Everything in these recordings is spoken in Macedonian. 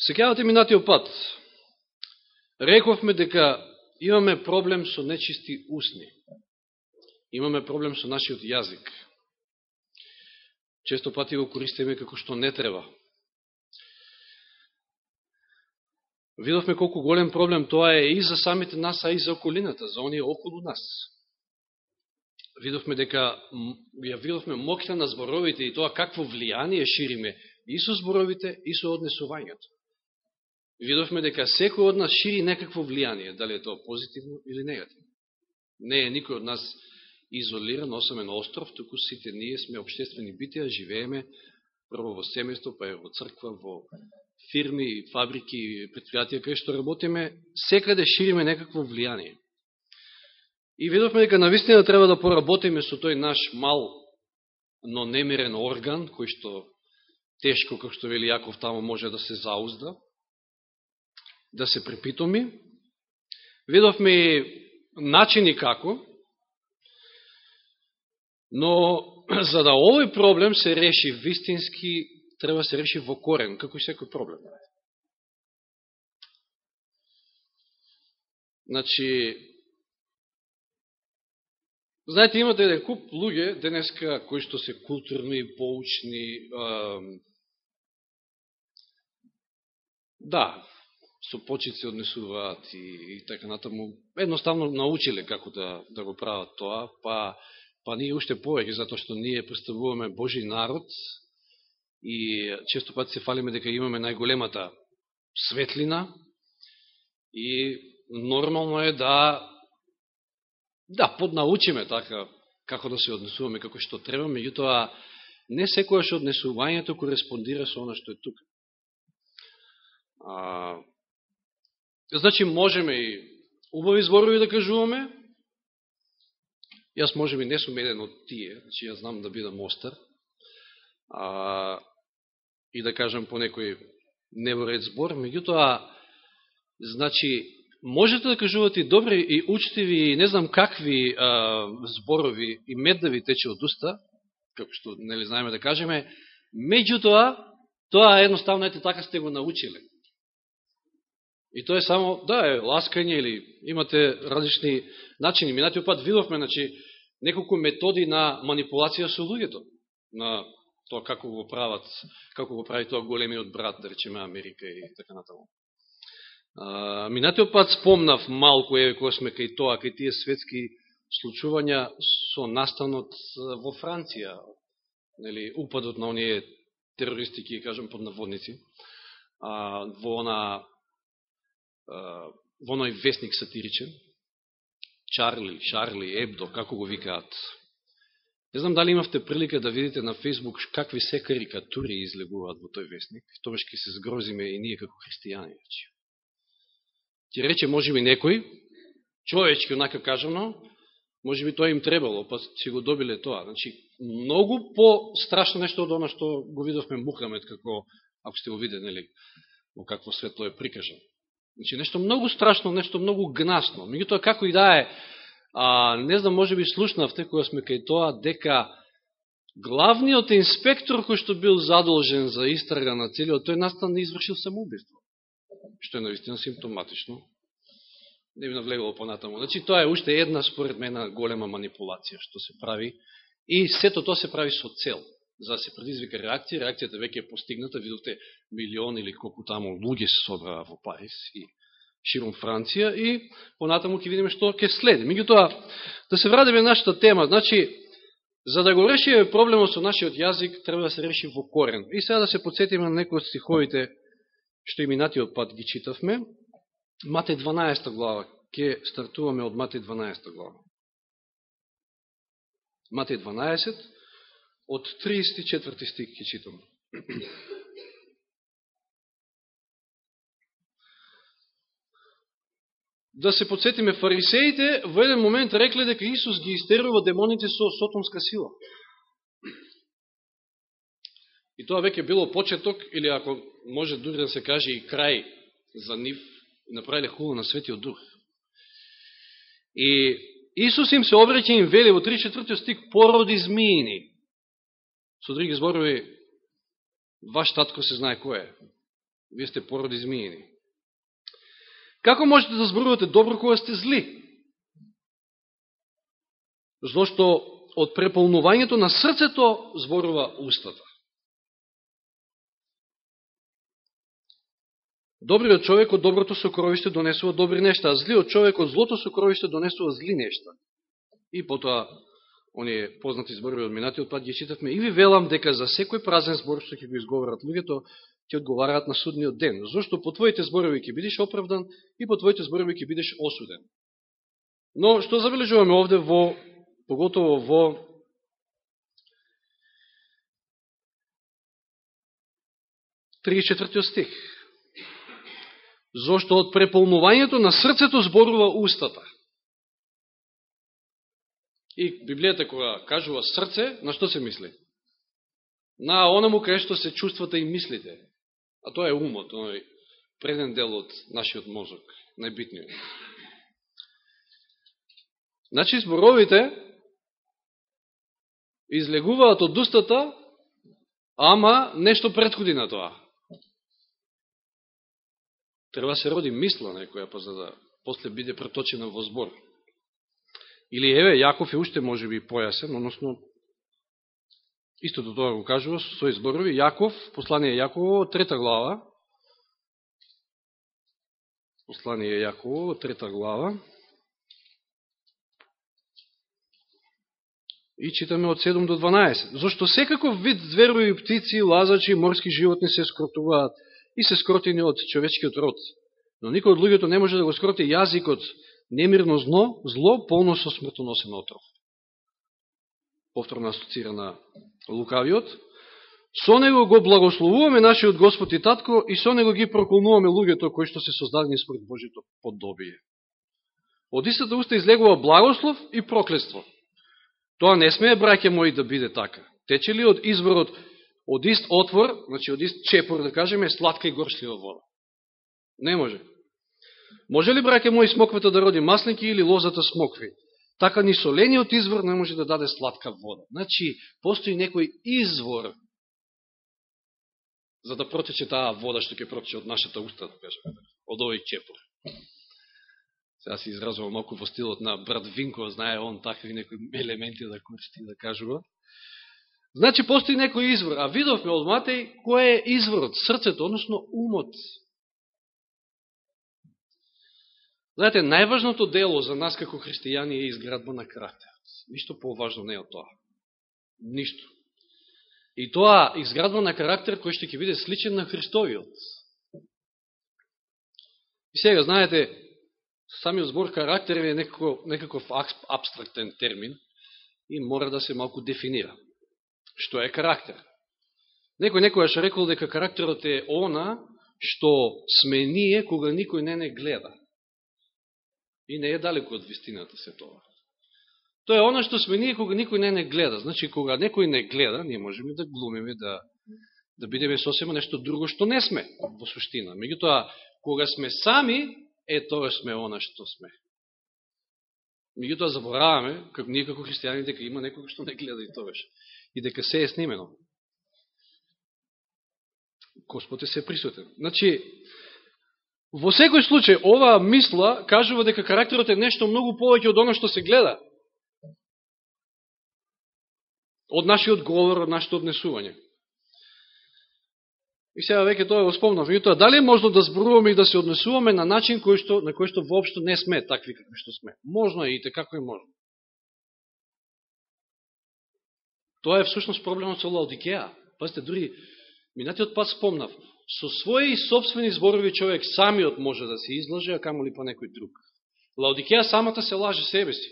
Секавате минатиот пат. Рековме дека имаме проблем со нечисти усни. Имаме проблем со нашиот јазик. Често пати го користиме како што не треба. Видовме колку голем проблем тоа е и за самите нас, а и за околината, за оние околу нас. Видовме дека, ја видовме мокта на зборовите и тоа какво влијание шириме и со зборовите, и со однесувањето. Видовме дека секој од нас шири некакво влијание, дали е тоа позитивно или негативно. Не е никој од нас изолиран, осамен остров, туку сите ние сме обштествени битија, живееме прво во семејство, па е во црква, во фирми, фабрики, предпријатија кај што работиме, секаде шириме некакво влијание. И видовме дека навистина треба да поработиме со тој наш мал, но немирен орган, кој што тешко, како што вели Јаков, тамо може да се заузда, да се препитоми. Видовме и начини како, но за да овој проблем се реши вистински, треба се реши во корен, како и секој проблем. Значи, знаете, имате еден куп луѓе денеска кои што се културни, поучни, да, со почици однесуваат и, и така натаму. Едноставно научиле како да, да го прават тоа, па, па ние уште повеќе, затоа што ние представуваме Божи народ и често пати се фалиме дека имаме најголемата светлина и нормално е да да поднаучиме така како да се однесуваме како што треба, меѓутоа не секојаш однесувањето кореспондира со оно што е тука. А, значи, можеме и убави зборови да кажуваме. Јас можеме не сум еден од тие, значи јас знам да бидам остар. А, и да кажам по некој неворед збор, меѓутоа, значи, можете да кажувате добри и учтиви и не знам какви а, зборови и меддави тече од уста, како што нели знаеме да кажеме, меѓутоа, тоа едноставно ете така сте го научиле. И тоа е само, да, е ласкање или имате различни начини. Минатиот пат видовме, значи, неколку методи на манипулација со луѓето, на тоа како го прават, како го прави тоа големиот брат, да речеме Америка и така натаму. Минатиот пат спомнав малку, еве, кога сме кај тоа, кај тие светски случувања со настанот во Франција, нели, упадот на оние терористики, кажам под наводници, а, во она во оној вестник сатиричен, Чарли, Шарли, Ебдо, како го викаат. Не знам дали имавте прилика да видите на Фейсбук какви се карикатури излегуваат во тој вестник. Тогаш ќе се згрозиме и ние како христијани. Ќе рече, може би некој, човечки, онака кажано, може би тоа им требало, па си го добиле тоа. Значи, многу по-страшно нешто од оно што го видовме Мухамед, како, ако сте го видели, нели, во какво светло е прикажано. Значи, нешто многу страшно, нешто многу гнасно. Меѓутоа, како и да е, а, не знам, може би слушнавте, кога сме кај тоа, дека главниот инспектор кој што бил задолжен за истрага на целиот, тој настан не извршил самоубиство. Што е наистина симптоматично. Не би навлегало понатаму. Значи, тоа е уште една, според мене, голема манипулација што се прави. И сето тоа се прави со цел за да се предизвика реакција, реакцијата веќе е постигната, видовте милион или колку таму луѓе се собраа во Париз и широм Франција и понатаму ќе видиме што ќе следи. Меѓутоа, да се врадиме нашата тема, значи, за да го решиме проблемот со нашиот јазик, треба да се реши во корен. И сега да се подсетиме на некои од стиховите што и минатиот пат ги читавме. Мате 12 глава, ќе стартуваме од Мате 12 глава. Мате 12, од 34 стик ќе читам. Да се подсетиме, фарисеите во еден момент рекле дека Исус ги истерува демоните со сотонска сила. И тоа веќе било почеток, или ако може дури да се каже и крај за нив, направиле хуло на светиот дух. И Исус им се обреќа им вели во 34 стик породи змиини. Со други зборови, ваш татко се знае кој е. Вие сте породи змиени. Како можете да зборувате добро кога сте зли? Зошто од преполнувањето на срцето зборува устата. Добриот човек од доброто сокровиште донесува добри нешта, а злиот човек од злото сокровиште донесува зли нешта. И потоа, оние познати зборови од минатиот пат ги читавме, и ви велам дека за секој празен збор што ќе го изговорат луѓето, ќе одговараат на судниот ден. Зошто по твоите зборови ќе бидеш оправдан и по твоите зборови ќе бидеш осуден. Но, што забележуваме овде во, поготово во 34 стих зошто од преполнувањето на срцето зборува устата. И Библијата кога кажува срце, на што се мисли? На онаму кај што се чувствата и мислите. А тоа е умот, оној преден дел од нашиот мозок, најбитниот. Значи, зборовите излегуваат од устата, ама нешто предходи на тоа. Треба се роди мисла некоја, па за да после биде преточена во збор. Или еве, Јаков е уште може би појасен, односно, истото тоа го кажува со своји зборови. Јаков, послание Јаково, трета глава, послание Јаково, трета глава, и читаме од 7 до 12. Зошто секаков вид зверови, птици, лазачи, морски животни се скротуваат, и се скротени од човечкиот род. Но никој од луѓето не може да го скроти јазикот немирно зло, зло полно со смртоносен отров. Повторно асоцира на лукавиот. Со него го благословуваме нашиот Господ и Татко и со него ги проколнуваме луѓето кои што се создадени според Божито подобие. Од истата уста излегува благослов и проклество. Тоа не смее, браке мои, да биде така. Тече ли од изворот од ист отвор, значи од ист чепор, да кажеме, сладка и горшлива вода. Не може. Може ли, браке мои, смоквата да роди масленки или лозата смокви? Така ни солениот извор не може да даде сладка вода. Значи, постои некој извор за да протече таа вода што ќе протече од нашата уста, да кажем, така, од овој чепор. Сега се изразувам малку во стилот на брат Винко, знае он такви некои елементи да користи да кажува. Значи, постои некој извор, а видовме од Матеј кој е изворот, срцето, односно умот. Знаете, најважното дело за нас како христијани е изградба на карактерот. Ништо поважно не е од тоа. Ништо. И тоа изградба на карактер кој што ќе биде сличен на Христовиот. И сега, знаете, самиот збор карактер е некаков, некаков абстрактен термин и мора да се малку дефинира што е карактер. Некој некојаш рекол дека карактерот е она што сме ние кога никој не не гледа. И не е далеко од вистината се тоа. Тоа е она што сме ние кога никој не не гледа. Значи, кога некој не гледа, ние можеме да глумиме, да, да бидеме сосема нешто друго што не сме во суштина. Меѓутоа, кога сме сами, е тоа сме она што сме. Меѓутоа забораваме, како ние како христијани, дека има некој што не гледа и тоа и дека се е снимено. Господ е се присутен. Значи, во секој случај, оваа мисла кажува дека карактерот е нешто многу повеќе од оно што се гледа. Од нашиот говор, од нашето однесување. И сега веќе тоа го спомнав. тоа, дали е можно да зборуваме и да се однесуваме на начин кој што, на кој што воопшто не сме такви какви што сме? Можно е и те како е можно. Тоа е всушност проблемот со Лаодикеа. Пазите, дури минатиот пат спомнав, со своји собствени зборови човек самиот може да се излаже, а камо ли по некој друг. Лаодикеа самата се лаже себе си.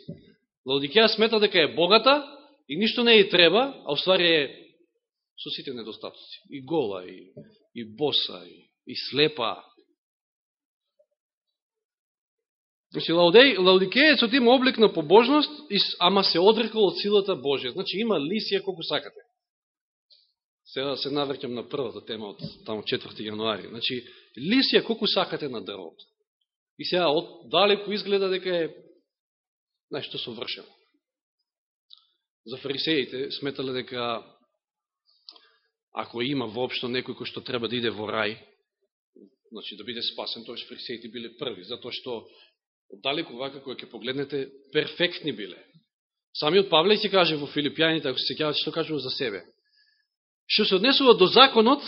Лаодикеа смета дека е богата и ништо не е треба, а уствари е со сите недостатоци. И гола, и, и боса, и, и слепа, Значи, со има облик на побожност, ама се одрекал од силата Божија. Значи, има лисија колку сакате. Сега се наврќам на првата тема од тамо 4. јануари. Значи, лисија колку сакате на дрвото. И сега од далеко изгледа дека е нешто совршено. За фарисеите сметале дека ако има воопшто некој кој што треба да иде во рај, значи да биде спасен, тоа што фарисеите биле први, затоа што оддалеку вака кој ќе погледнете, перфектни биле. Самиот Павле ќе каже во Филипјаните, ако се сеќавате што кажува за себе. Што се однесува до законот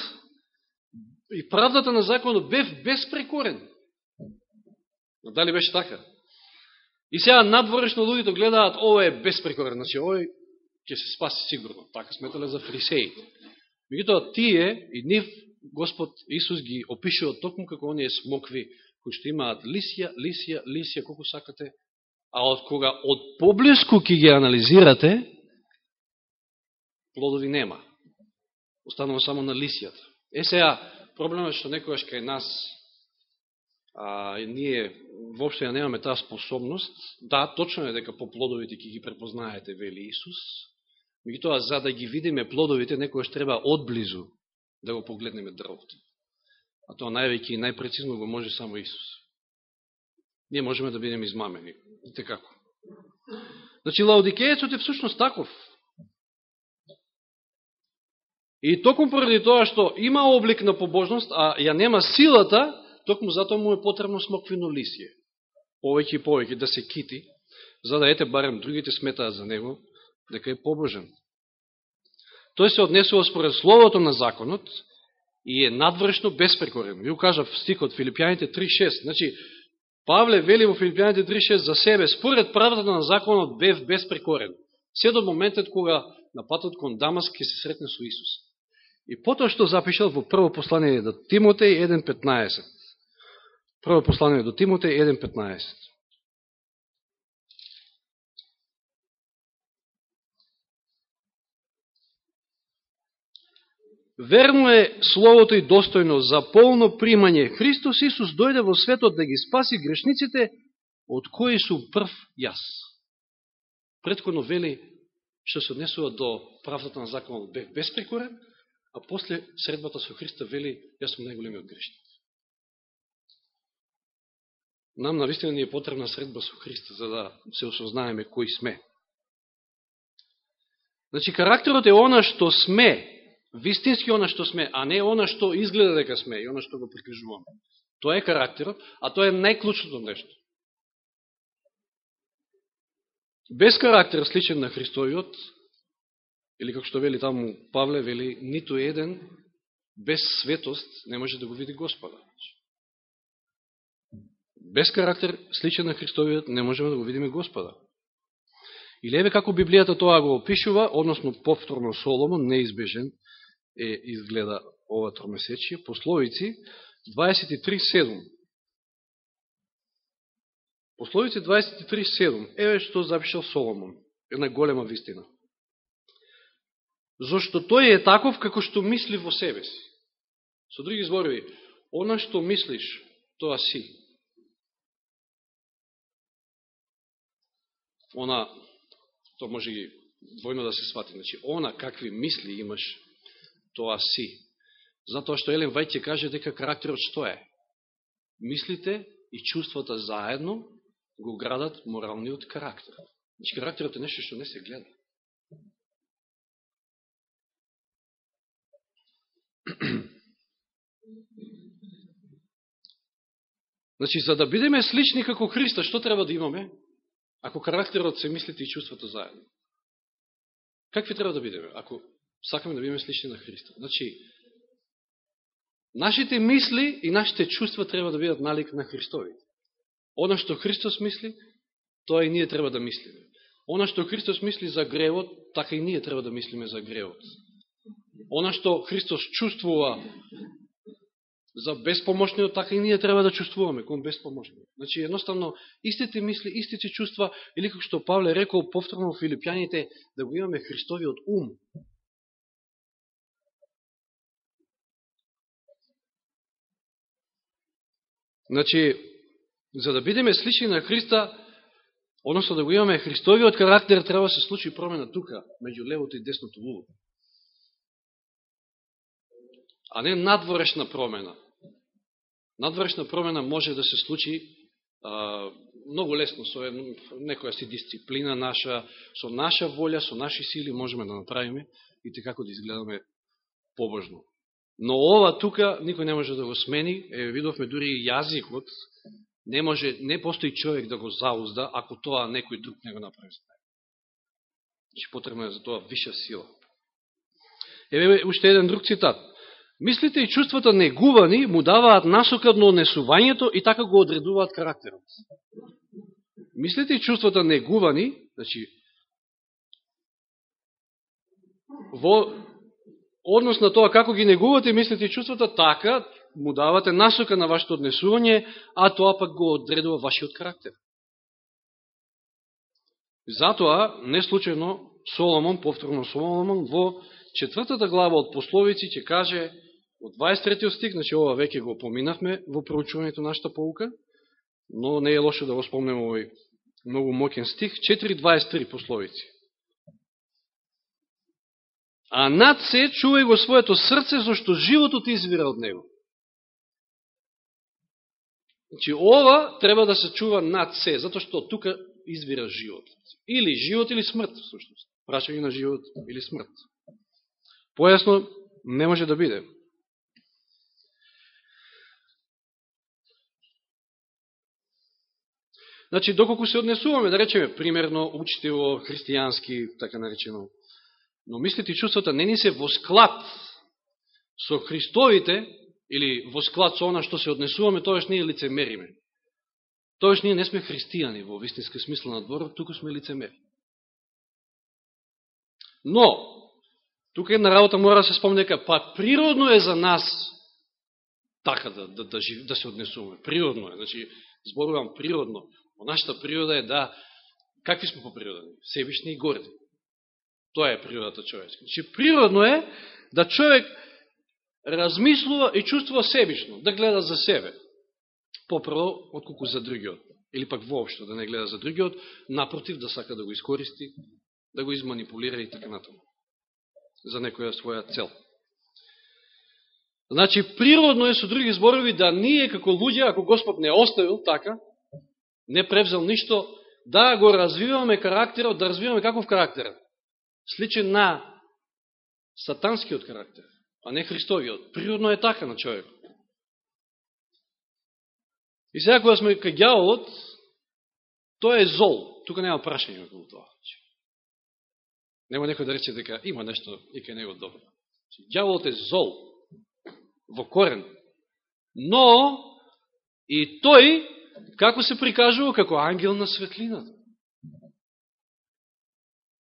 и правдата на законот бев безпрекорен. Но дали беше така? И сега надворешно луѓето гледаат, ова е безпрекорен, значи овој ќе се спаси сигурно. Така сметале за фрисеите. Меѓутоа, тие и нив Господ Исус ги опишува токму како оние смокви кои што имаат лисија, лисија, лисија, колку сакате, а од кога од поблиску ќе ги анализирате, плодови нема. Останува само на лисијата. Е сега, проблемот што некојаш кај нас а, ние воопшто ја немаме таа способност. Да, точно е дека по плодовите ќе ги препознаете, вели Исус. Меѓутоа, за да ги видиме плодовите, некојаш треба одблизу да го погледнеме дрвото. А тоа највеќе и најпрецизно го може само Исус. Ние можеме да бидеме измамени. Видите како. Значи, Лаодикејецот е всушност таков. И токму поради тоа што има облик на побожност, а ја нема силата, токму затоа му е потребно смоквино лисие. Повеќе и повеќе да се кити, за да ете барем другите сметаат за него, дека е побожен. Тој се однесува според словото на законот и е надвршно безпрекорен. Ви кажа в стихот Филипјаните 3.6. Значи, Павле вели во Филипјаните 3.6 за себе, според правдата на законот бев безпрекорен. Се до моментот кога на патот кон Дамаск ќе се сретне со Исус. И потоа што запишал во прво послание до Тимотеј 1.15. Прво послание до Тимотеј 1.15. Верно е словото и достојно за полно примање. Христос Исус дојде во светот да ги спаси грешниците, од кои су прв јас. Предходно вели, што се однесува до правдата на законот бев безпрекорен, а после средбата со Христа вели, јас сум најголемиот грешник. Нам навистина ни е потребна средба со Христа, за да се осознаеме кои сме. Значи, карактерот е она што сме, вистински она што сме, а не она што изгледа дека сме и она што го прикажуваме. Тоа е карактерот, а тоа е најклучното нешто. Без карактер сличен на Христовиот, или како што вели таму Павле, вели, ниту еден без светост не може да го види Господа. Без карактер сличен на Христовиот не можеме да го видиме Господа. Или еве како Библијата тоа го опишува, односно повторно Соломон, неизбежен, е изгледа ова тромесечие, пословици 23.7. Пословици 23.7. Еве што запишал Соломон. Една голема вистина. Зошто тој е таков како што мисли во себе си. Со други зборови, она што мислиш, тоа си. Она, тоа може ги двојно да се свати, значи, она какви мисли имаш, тоа си. Затоа што Елен Вајт ќе каже дека карактерот што е? Мислите и чувствата заедно го градат моралниот карактер. Значи карактерот е нешто што не се гледа. Значи, за да бидеме слични како Христа, што треба да имаме? Ако карактерот се мислите и чувството заедно. Какви треба да бидеме? Ако сакаме да бидеме слични на Христа. Значи, нашите мисли и нашите чувства треба да бидат налик на Христовите. Оно што Христос мисли, тоа и ние треба да мислиме. Оно што Христос мисли за гревот, така и ние треба да мислиме за гревот. Оно што Христос чувствува за безпомошниот, така и ние треба да чувствуваме кон безпомошниот. Значи, едноставно, истите мисли, истите чувства, или како што Павле рекол повторно во Филипјаните, да го имаме Христовиот ум. Значи, за да бидеме слични на Христа, односно да го имаме Христовиот карактер, треба да се случи промена тука, меѓу левото и десното луво. А не надворешна промена. Надворешна промена може да се случи а, многу лесно со некоја си дисциплина наша, со наша волја, со наши сили можеме да направиме и како да изгледаме побожно. Но ова тука никој не може да го смени. Е, видовме дури и јазикот. Не може, не постои човек да го заузда, ако тоа некој друг не го направи за Значи, потребно е за тоа виша сила. Еве уште еден друг цитат. Мислите и чувствата негувани му даваат насока на однесувањето и така го одредуваат карактерот. Мислите и чувствата негувани, значи, во однос на тоа како ги негувате мислите и чувствата, така му давате насока на вашето однесување, а тоа пак го одредува вашиот карактер. Затоа, не случайно, Соломон, повторно Соломон, во четвртата глава од пословици ќе каже, од 23 стих, значи ова веќе го поминавме во проучувањето нашата полука, но не е лошо да го спомнеме овој многу мокен стих, 4.23 пословици. А над се чувај го своето срце, зашто животот извира од него. Значи, ова треба да се чува над се, затоа што тука извира животот. Или живот или смрт, всушност. Прашање на живот или смрт. Појасно не може да биде. Значи, доколку се однесуваме, да речеме, примерно, учтиво, христијански, така наречено, но мислите и чувствата не ни се во склад со Христовите, или во склад со она што се однесуваме, тоаш ние лицемериме. Тоаш ние не сме христијани во вистинска смисла на дворот, туку сме лицемери. Но, тука една работа мора да се спомне дека, па природно е за нас така да, да, да, да се однесуваме. Природно е. Значи, зборувам природно. Во нашата природа е да, какви сме по природа? Себишни и горди. Тоа е природата човечка. Значи, природно е да човек размислува и чувствува себишно, да гледа за себе. Попрво, отколку за другиот. Или пак воопшто да не гледа за другиот, напротив, да сака да го искористи, да го изманипулира и така натаму. За некоја своја цел. Значи, природно е со други зборови да ние како луѓе, ако Господ не оставил така, не превзел ништо, да го развиваме карактерот, да развиваме каков карактер? Сличен на сатанскиот карактер, а не Христовиот. Природно е така на човек. И сега кога сме кај гјаволот, тој е зол. Тука нема прашање околу тоа. Нема некој да рече дека има нешто и кај него добро. Дјаволот е зол во корен. Но и тој како се прикажува како ангел на светлината.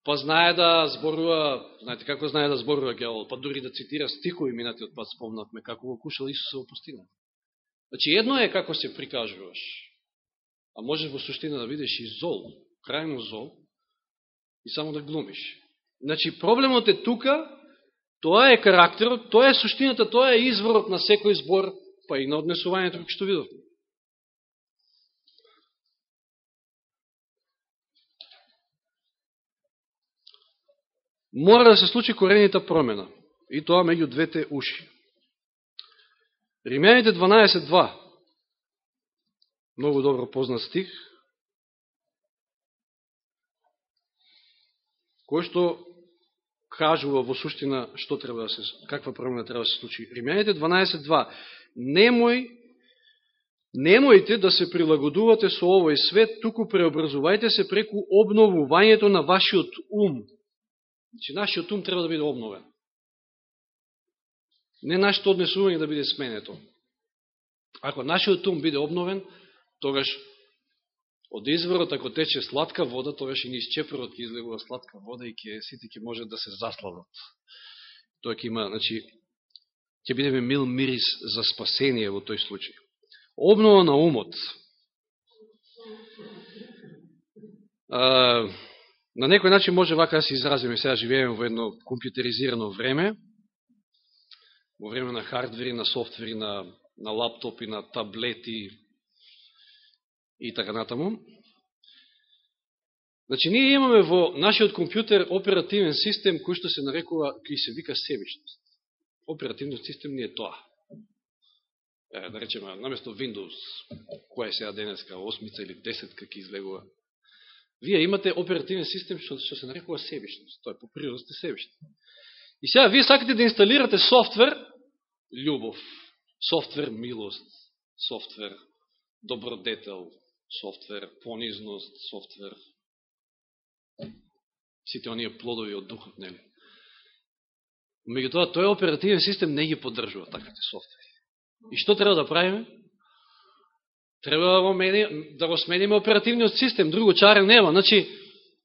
Па знае да зборува, знаете како знае да зборува гјавол, па дури да цитира стихови минатиот пат спомнатме како го кушал Исуса во пустина. Значи едно е како се прикажуваш, а можеш во суштина да видиш и зол, крајно зол, и само да глумиш. Значи проблемот е тука, тоа е карактерот, тоа е суштината, тоа е изворот на секој збор, па и на однесувањето како што видовме. Мора да се случи коренита промена. И тоа меѓу двете уши. Римјаните 12.2 Многу добро познат стих кој што кажува во суштина што треба да се, каква промена треба да се случи. Римјаните 12.2 Немој Немојте да се прилагодувате со овој свет, туку преобразувајте се преку обновувањето на вашиот ум Значи, нашиот ум треба да биде обновен. Не нашето однесување да биде сменето. Ако нашиот ум биде обновен, тогаш од изворот, ако тече сладка вода, тогаш и низ чепорот ќе излегува сладка вода и ќе, сите ќе може да се засладат. Тоа ќе има, значи, ќе бидеме мил мирис за спасение во тој случај. Обнова на умот. А, На некој начин може вака да се изразиме, сега живееме во едно компјутеризирано време, во време на хардвери, на софтвери, на, на лаптопи, на таблети и така натаму. Значи, ние имаме во нашиот компјутер оперативен систем кој што се нарекува, кој се вика себичност. Оперативниот систем не е тоа. Е, да речеме, наместо Windows, која е сега денеска, осмица или десетка ки излегува, Вие имате оперативен систем што, што се нарекува себишност. Тоа е по природност е себишност. И сега вие сакате да инсталирате софтвер љубов, софтвер милост, софтвер добродетел, софтвер понизност, софтвер сите оние плодови од духот, нели? Меѓутоа, тој оперативен систем не ги поддржува таквите софтвери. И што треба да правиме? Треба да го, мени, да го смениме оперативниот систем, друго чаре нема. Значи,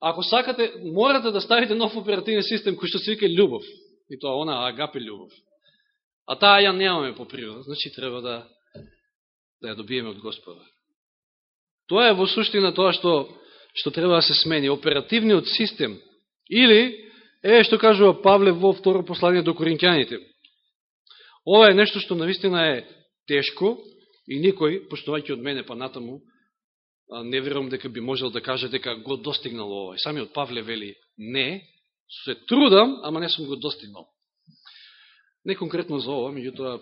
ако сакате, морате да ставите нов оперативен систем кој што се вика љубов. И тоа она агапи љубов. А таа ја немаме по природа, значи треба да, да ја добиеме од Господа. Тоа е во суштина тоа што, што треба да се смени. Оперативниот систем. Или, е што кажува Павле во второ послание до Коринќаните. Ова е нешто што наистина е тешко и никој, почнувајќи од мене па натаму, не верувам дека би можел да каже дека го достигнал ова. Самиот Павле вели, не, се трудам, ама не сум го достигнал. Не конкретно за ова, меѓутоа,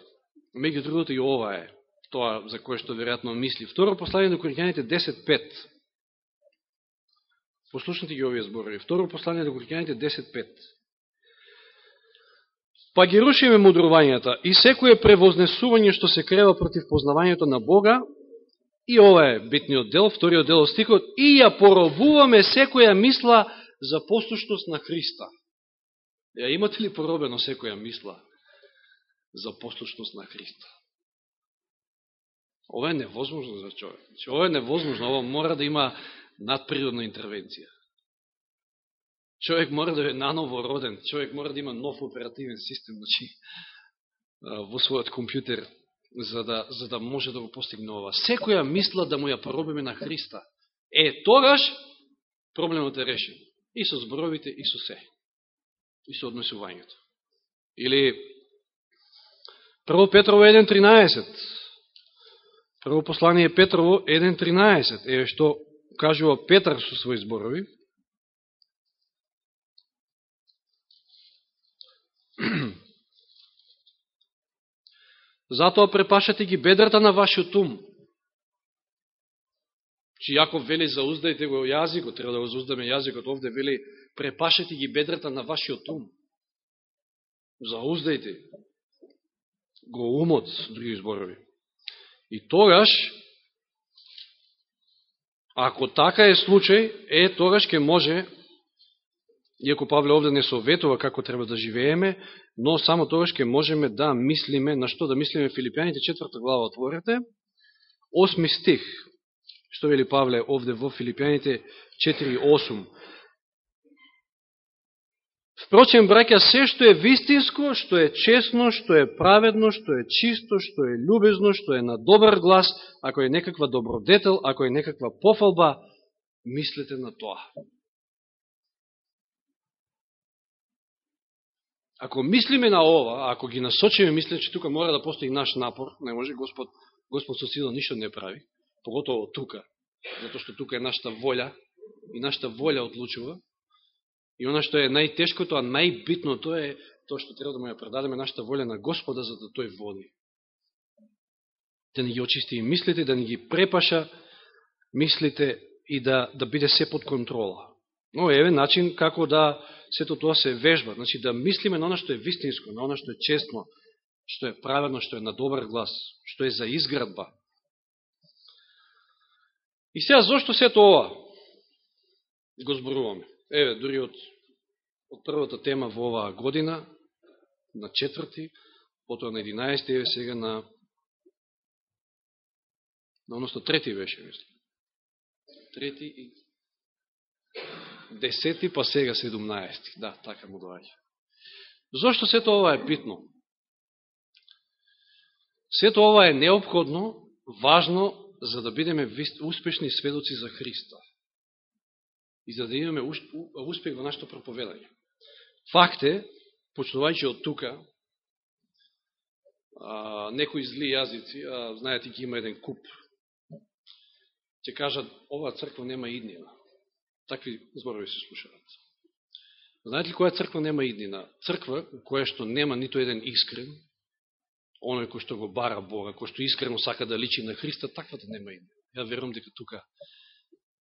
меѓу другото и ова е тоа за кое што веројатно мисли. Второ послание на Коринјаните 10.5. Послушнете ги овие зборови. Второ послание на Коринјаните 10.5. Па ги рушиме мудрувањата и секоје превознесување што се крева против познавањето на Бога, и ова е битниот дел, вториот дел од стикот, и ја поробуваме секоја мисла за послушност на Христа. Ја имате ли поробено секоја мисла за послушност на Христа. Ова е невозможно за човек. Ова е невозможно, ова мора да има надприродна интервенција. Човек мора да е наново роден, човек мора да има нов оперативен систем значи, во својот компјутер, за да, за да може да го постигне ова. Секоја мисла да му ја поробиме на Христа. Е, тогаш проблемот е решен. И со зборовите, и со се. И со однесувањето. Или Прво Петрово 1.13. Прво послание Петрово 1.13. Еве што кажува Петар со своји зборови. Затоа препашате ги бедрата на вашиот ум. Чи Јаков вели зауздајте го јазикот, треба да го зауздаме јазикот, овде вели препашете ги бедрата на вашиот ум. Зауздајте го умот, други зборови. И тогаш, ако така е случај, е, тогаш ќе може, иако Павле овде не советува како треба да живееме, но само тогаш ќе можеме да мислиме, на што да мислиме Филипјаните, четврта глава отворете, осми стих, што вели Павле овде во Филипјаните 4.8. Впрочем, браќа, се што е вистинско, што е честно, што е праведно, што е чисто, што е любезно, што е на добар глас, ако е некаква добродетел, ако е некаква пофалба, мислете на тоа. Ако мислиме на ова, ако ги насочиме, мисле, че тука мора да постои наш напор, не може Господ, Господ со сила ништо не прави, поготово тука, затоа што тука е нашата волја, и нашата волја одлучува, И она што е најтешкото, а најбитното е тоа што треба да му ја предадеме нашата волја на Господа за да тој води. Да ни ги очисти и мислите, да ни ги препаша мислите и да, да биде се под контрола. Но еве начин како да сето тоа се вежба. Значи да мислиме на она што е вистинско, на она што е честно, што е праведно, што е на добар глас, што е за изградба. И сега, зошто сето ова го зборуваме? Еве, дури од, од првата тема во оваа година, на четврти, потоа на 11, еве сега на на односто трети беше, мислам. Трети и десети, па сега 17. Да, така му доаѓа. Зошто сето ова е битно? Сето ова е необходно, важно, за да бидеме успешни сведоци за Христа и за да имаме успех во нашето проповедање. Факт е, почнувајќи од тука, а, некои зли јазици, а знаете ги има еден куп, ќе кажат, ова црква нема иднина. Такви зборови се слушаат. Знаете ли која црква нема иднина? Црква која што нема нито еден искрен, оној кој што го бара Бога, кој што искрено сака да личи на Христа, таквата да нема иднина. Ја верувам дека тука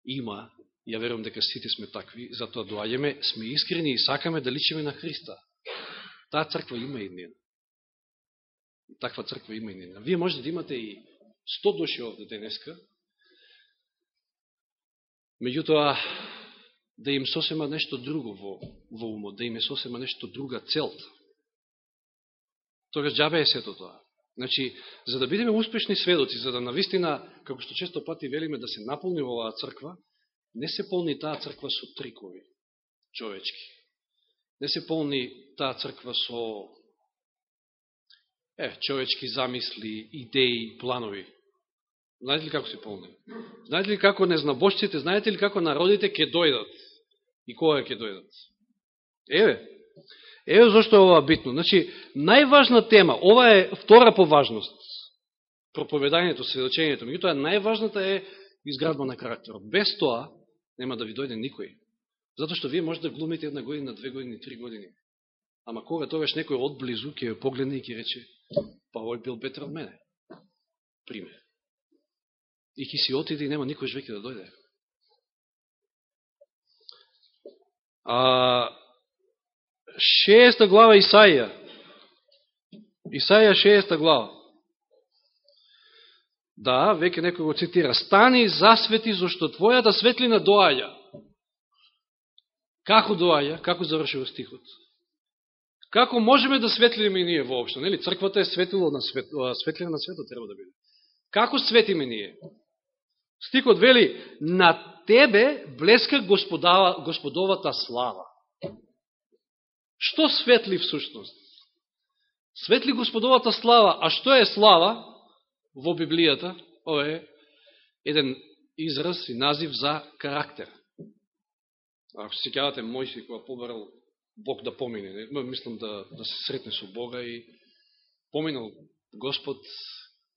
има ја верувам дека сите сме такви, затоа доаѓаме, сме искрени и сакаме да личиме на Христа. Таа црква има иднина. Таква црква има иднина. Вие можете да имате и 100 души овде денеска, меѓутоа да им сосема нешто друго во, во умот, да им е сосема нешто друга целта. Тогаш джабе е сето тоа. Значи, за да бидеме успешни сведоци, за да навистина, како што често пати велиме, да се наполни оваа црква, не се полни таа црква со трикови човечки. Не се полни таа црква со е, човечки замисли, идеи, планови. Знаете ли како се полни? Знаете ли како незнабошците, знаете ли како народите ќе дојдат? И кога ќе дојдат? Еве, еве зашто е ова битно. Значи, најважна тема, ова е втора по важност, проповедањето, сведочењето, меѓутоа најважната е изградба на карактерот. Без тоа нема да ви дојде никој. Затоа што вие можете да глумите една година, две години, три години. Ама кога тогаш некој одблизу ќе погледне и ќе рече, па овој бил бетер од мене. Пример. И ќе си отиде и нема никој веќе да дојде. А, шеста глава Исаија. Исаија шеста глава. Да, веќе некој го цитира. Стани засвети, зашто твојата светлина доаѓа. Како доаѓа? Како завршува стихот? Како можеме да светлиме и ние воопшто? Нели? Црквата е светило на свет, светлина на светот треба да биде. Како светиме ние? Стикот вели, на тебе блеска господава, господовата слава. Што светли всушност? Светли господовата слава. А што е слава во Библијата? Ова е еден израз и назив за карактер. Ако се сеќавате Мојси кога побарал Бог да помине. Мислам да, да се сретне со Бога и поминал Господ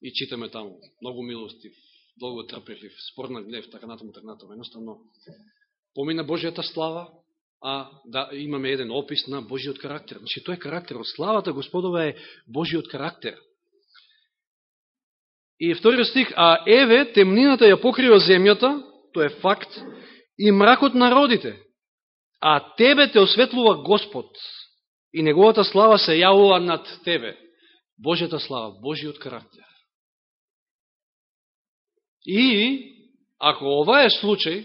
и читаме таму. Многу милостив, долго трпелив, спорна гнев, така натаму, така натаму. Едноставно, помина Божијата слава, а да имаме еден опис на Божиот карактер. Значи, тој карактерот. Славата Господова е Божиот карактер. И вториот стих, а еве, темнината ја покрива земјата, тоа е факт, и мракот народите а тебе те осветлува Господ и неговата слава се јавува над тебе. Божјата слава, Божиот карактер. И, ако ова е случај,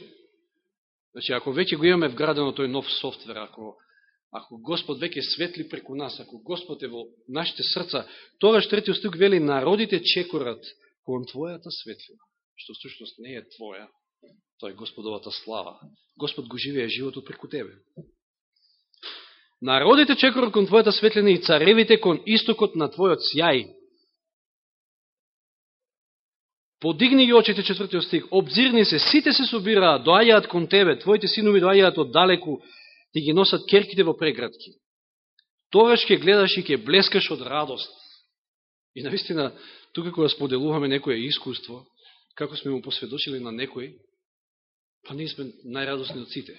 значи ако веќе го имаме вградено тој нов софтвер, ако, ако Господ веќе светли преку нас, ако Господ е во нашите срца, тогаш третиот стук вели, народите чекорат кон Твојата светлина, што всушност не е Твоја, Тоа е Господовата слава. Господ го живее животот преку тебе. Народите чекорат кон Твојата светлина и царевите кон истокот на Твојот сјај. Подигни ги очите четвртиот стих. Обзирни се, сите се собираат, доаѓаат кон Тебе, Твоите синови доаѓаат од далеку, ти ги носат керките во преградки. Тогаш ќе гледаш и ќе блескаш од радост. И наистина, тука кога споделуваме некое искуство, како сме му посведочили на некој, Па ние сме најрадосни од сите,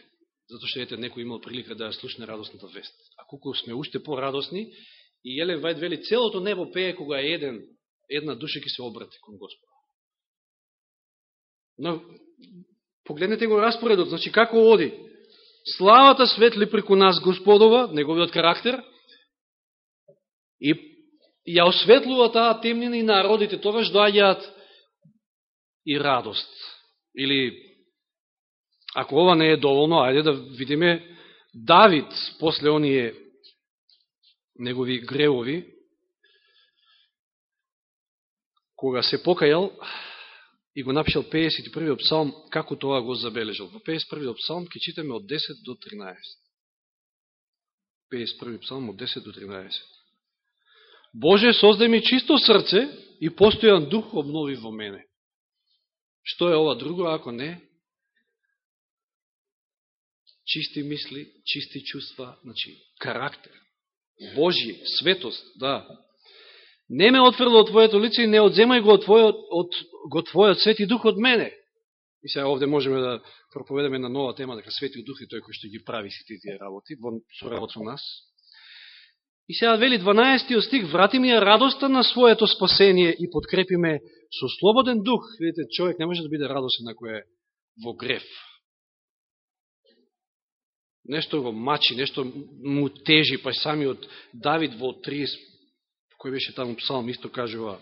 затоа што ете некој имал прилика да ја слушне радосната вест. А колку сме уште порадосни, и Елен Вајд вели, целото небо пее кога еден, една душа ќе се обрати кон Господа. Но, погледнете го распоредот, значи како оди? Славата светли преку нас Господова, неговиот карактер, и ја осветлува таа темнина и народите, тогаш доаѓаат и радост. Или Ако ова не е доволно, ајде да видиме Давид после оние негови гревови, кога се покајал и го напишал 51. псалм, како тоа го забележал. Во 51. псалм ќе читаме од 10 до 13. 51. псалм од 10 до 13. Боже, создај ми чисто срце и постојан дух обнови во мене. Што е ова друго, ако не чисти мисли, чисти чувства, значи, карактер, Божи, светост, да. Не ме отфрла од Твоето лице и не одземај го од Твојот, од, го Твојот свети дух од мене. И сега овде можеме да проповедаме на нова тема, дека светиот дух е тој кој што ги прави сите тие работи, во соработа со нас. И сега вели 12 стих, врати ми ја радоста на своето спасение и подкрепи ме со слободен дух. Видите, човек не може да биде радосен ако е во греф нешто го мачи, нешто му тежи, па самиот Давид во 30, Кој беше таму псалм, исто кажува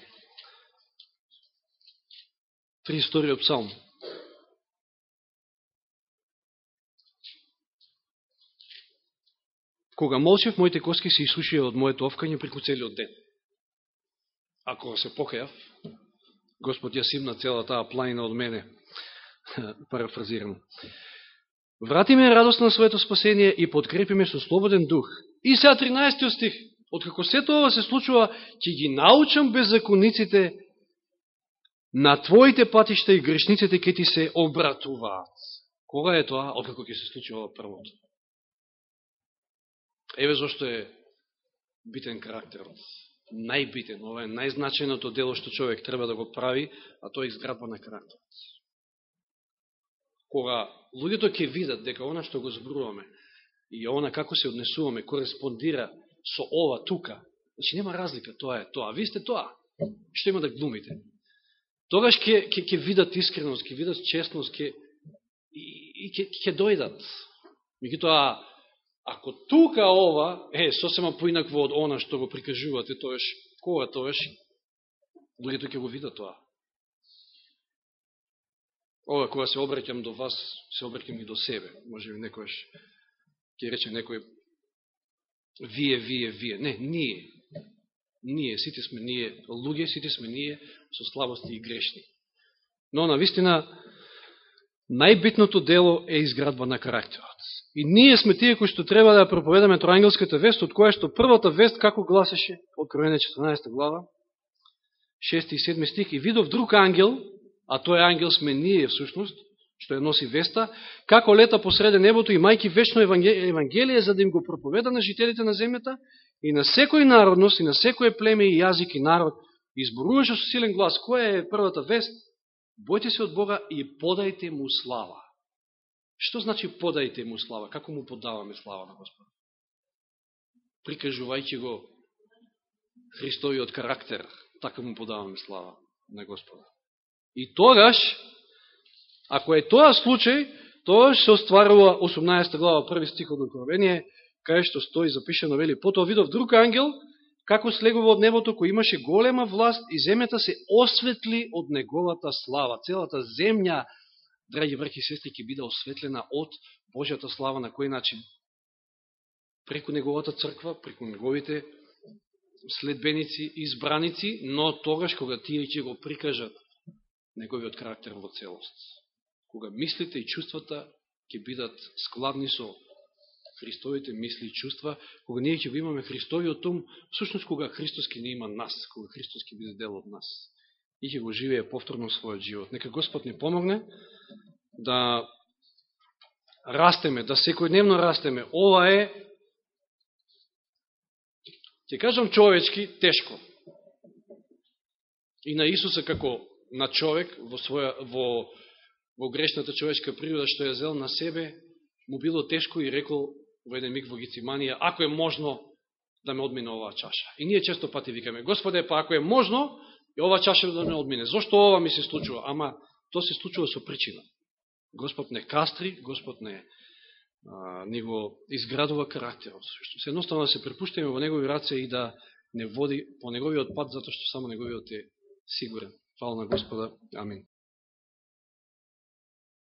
32 псалм. Кога молчев, моите коски се исушија од моето овкање преку целиот ден. Ако се покајав, Господ ја симна цела таа планина од мене, парафразирано. Врати ме радост на своето спасение и подкрепи ме со слободен дух. И сега 13 стих. Откако сето ова се случува, ќе ги научам беззакониците на твоите патишта и грешниците ќе ти се обратуваат. Кога е тоа? Откако ќе се случи ова првото? Еве зашто е битен карактерот. Најбитен, ова е најзначеното дело што човек треба да го прави, а тоа е изградба на карактерот. Кога луѓето ќе видат дека она што го зборуваме и она како се однесуваме кореспондира со ова тука, значи нема разлика, тоа е тоа. Ви сте тоа. Што има да глумите? Тогаш ќе ќе ќе видат искреност, ќе видат честност, ќе и ќе ќе дојдат. Меѓутоа Ако тука ова е сосема поинакво од она што го прикажувате, тоеш, кога тоеш, луѓето ќе го видат тоа. Ова, кога се обраќам до вас, се обраќам и до себе. Може би некојаш ќе рече некој вие, вие, вие. Не, ние. Ние, сите сме ние луѓе, сите сме ние со слабости и грешни. Но, на вистина, најбитното дело е изградба на карактерот. И ние сме тие кои што треба да проповедаме Троангелската вест, од која што првата вест како гласеше, откровение 14 глава, 6 и 7 стих, и видов друг ангел, а тој ангел сме ние всушност, што ја носи веста, како лета посреде небото и мајки вечно евангелие, за да им го проповеда на жителите на земјата и на секој народност, и на секој племе и јазик и народ, изборуваше со силен глас. Која е првата вест? Бојте се од Бога и подајте му слава. Што значи подајте му слава? Како му подаваме слава на Господа? Прикажувајќи го Христовиот карактер, така му подаваме слава на Господа. И тогаш, ако е тоа случај, тоа се остварува 18 глава, први стих од Откровение, кај што стои запишено, вели, потоа видов друг ангел, како слегува од небото, кој имаше голема власт и земјата се осветли од неговата слава. Целата земја, драги врхи сестри, ќе биде осветлена од Божјата слава на кој начин? Преку неговата црква, преку неговите следбеници, избраници, но тогаш кога тие ќе го прикажат неговиот карактер во целост. Кога мислите и чувствата ќе бидат складни со Христовите мисли и чувства, кога ние ќе го имаме Христовиот ум, всушност кога Христос ќе не има нас, кога Христос ќе биде дел од нас и ќе го живее повторно својот живот. Нека Господ ни помогне да растеме, да секојдневно растеме. Ова е, ќе кажам човечки, тешко. И на Исуса како на човек во, своја, во, во грешната човечка природа што ја зел на себе, му било тешко и рекол во еден миг во Гециманија, ако е можно да ме одмине оваа чаша. И ние често пати викаме, Господе, па ако е можно, и ова чаша да ме одмине. Зошто ова ми се случува? Ама, тоа се случува со причина. Господ не кастри, Господ не, а, не го изградува карактерот. Се едноставно да се препуштаме во негови раце и да не води по неговиот пат, затоа што само неговиот е сигурен. Фала на Господа. Амин.